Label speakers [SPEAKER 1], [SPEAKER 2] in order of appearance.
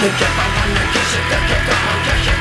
[SPEAKER 1] Get up on the kiss, get up get the